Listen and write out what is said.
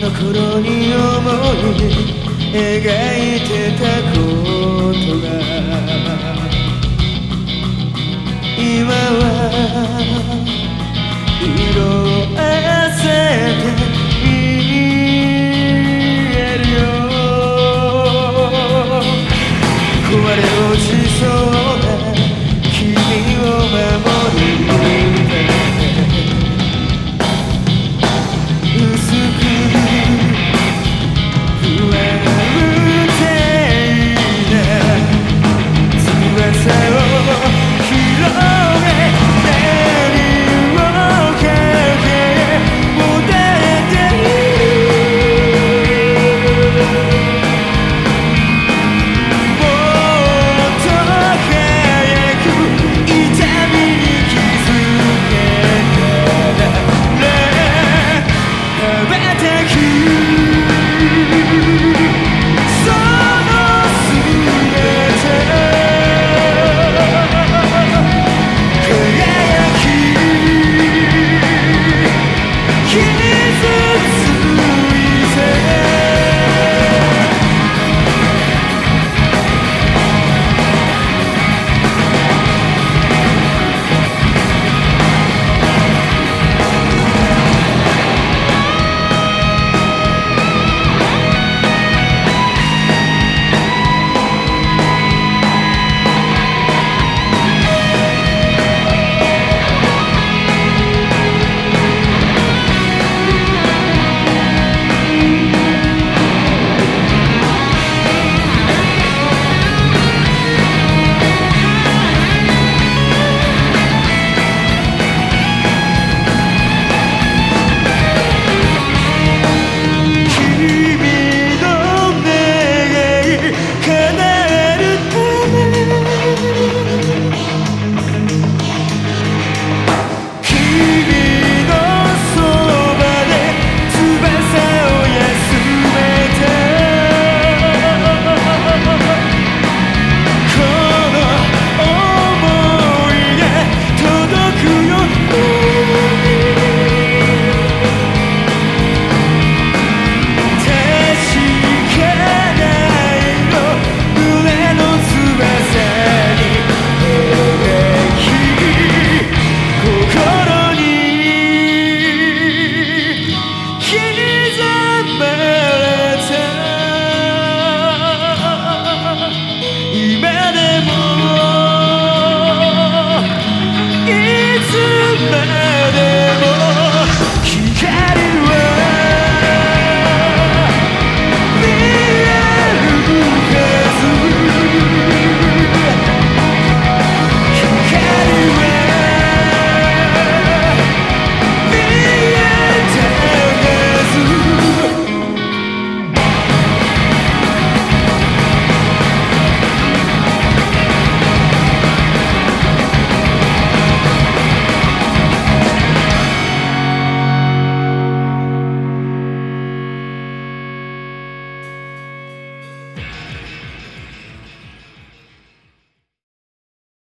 の頃に思い描いてたことが